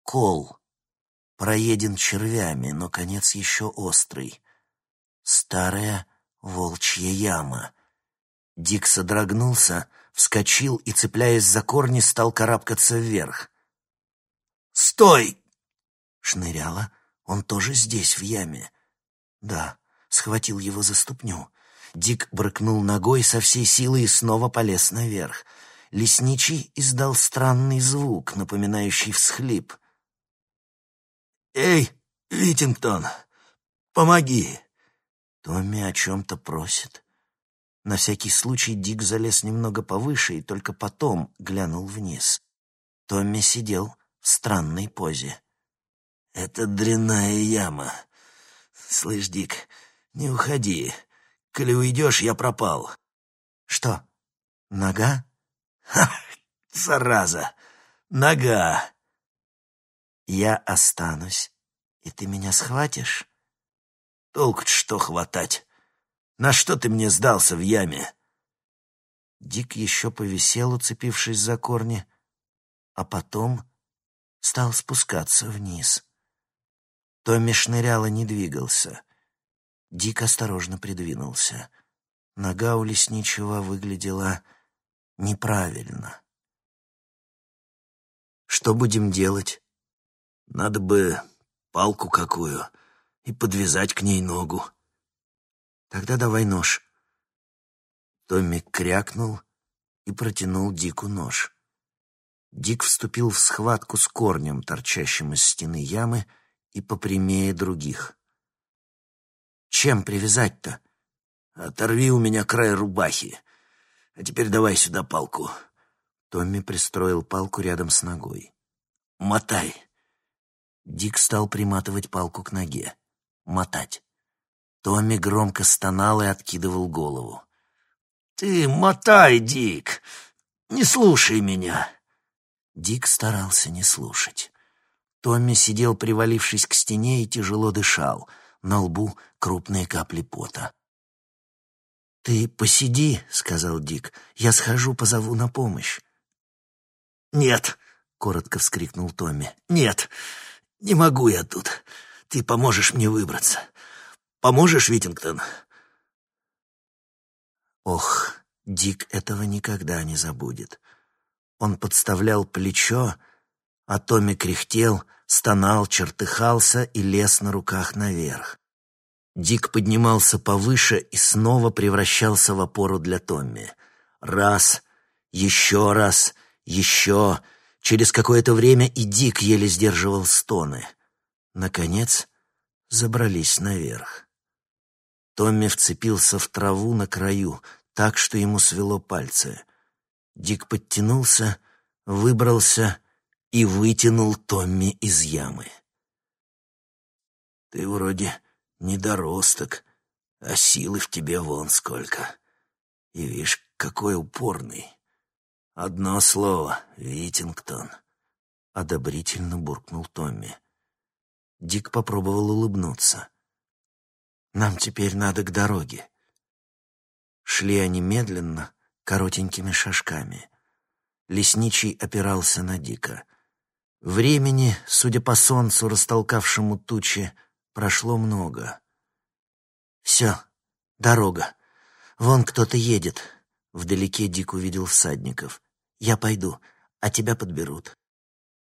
Кол. Проеден червями, но конец еще острый. Старая волчья яма. Дик содрогнулся, вскочил и, цепляясь за корни, стал карабкаться вверх. «Стой!» Шныряла? Он тоже здесь, в яме. Да, схватил его за ступню. Дик брыкнул ногой со всей силы и снова полез наверх. Лесничий издал странный звук, напоминающий всхлип. «Эй, Витингтон, помоги!» Томми о чем-то просит. На всякий случай Дик залез немного повыше и только потом глянул вниз. Томми сидел в странной позе. Это дрянная яма. Слышь, Дик, не уходи. Коли уйдешь, я пропал. Что, нога? Ха, зараза, нога. Я останусь, и ты меня схватишь? толк что хватать? На что ты мне сдался в яме? Дик еще повисел, уцепившись за корни, а потом стал спускаться вниз. Томми шнырял и не двигался. Дик осторожно придвинулся. Нога у лесничего выглядела неправильно. «Что будем делать?» «Надо бы палку какую и подвязать к ней ногу». «Тогда давай нож». Томми крякнул и протянул Дику нож. Дик вступил в схватку с корнем, торчащим из стены ямы, и попрямее других. «Чем привязать-то?» «Оторви у меня край рубахи. А теперь давай сюда палку». Томми пристроил палку рядом с ногой. «Мотай». Дик стал приматывать палку к ноге. «Мотать». Томми громко стонал и откидывал голову. «Ты мотай, Дик! Не слушай меня!» Дик старался не слушать. Томми сидел, привалившись к стене, и тяжело дышал. На лбу крупные капли пота. «Ты посиди», — сказал Дик. «Я схожу, позову на помощь». «Нет», — коротко вскрикнул Томми. «Нет, не могу я тут. Ты поможешь мне выбраться. Поможешь, Витингтон?» Ох, Дик этого никогда не забудет. Он подставлял плечо, а Томми кряхтел, стонал, чертыхался и лез на руках наверх. Дик поднимался повыше и снова превращался в опору для Томми. Раз, еще раз, еще. Через какое-то время и Дик еле сдерживал стоны. Наконец, забрались наверх. Томми вцепился в траву на краю, так что ему свело пальцы. Дик подтянулся, выбрался и вытянул Томми из ямы. «Ты вроде недоросток, а силы в тебе вон сколько. И видишь, какой упорный. Одно слово — Витингтон», — одобрительно буркнул Томми. Дик попробовал улыбнуться. «Нам теперь надо к дороге». Шли они медленно, коротенькими шажками. Лесничий опирался на Дика. Времени, судя по солнцу, растолкавшему тучи, прошло много. «Все, дорога. Вон кто-то едет». Вдалеке Дик увидел всадников. «Я пойду, а тебя подберут».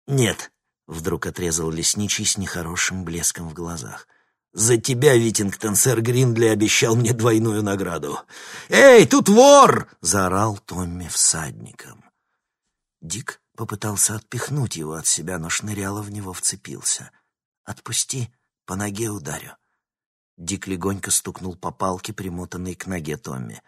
«Нет», — вдруг отрезал лесничий с нехорошим блеском в глазах. За тебя, Витингтон, сэр Гриндли обещал мне двойную награду. «Эй, тут вор!» — заорал Томми всадником. Дик попытался отпихнуть его от себя, но шныряло в него вцепился. «Отпусти, по ноге ударю». Дик легонько стукнул по палке, примотанной к ноге Томми.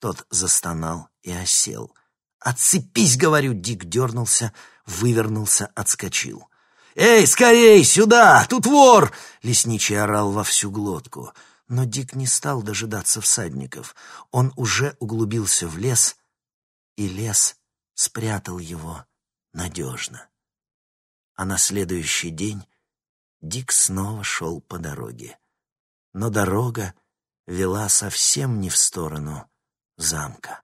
Тот застонал и осел. «Отцепись!» — говорю, Дик дернулся, вывернулся, отскочил. «Эй, скорей, сюда! Тут вор!» — лесничий орал во всю глотку. Но Дик не стал дожидаться всадников. Он уже углубился в лес, и лес спрятал его надежно. А на следующий день Дик снова шел по дороге. Но дорога вела совсем не в сторону замка.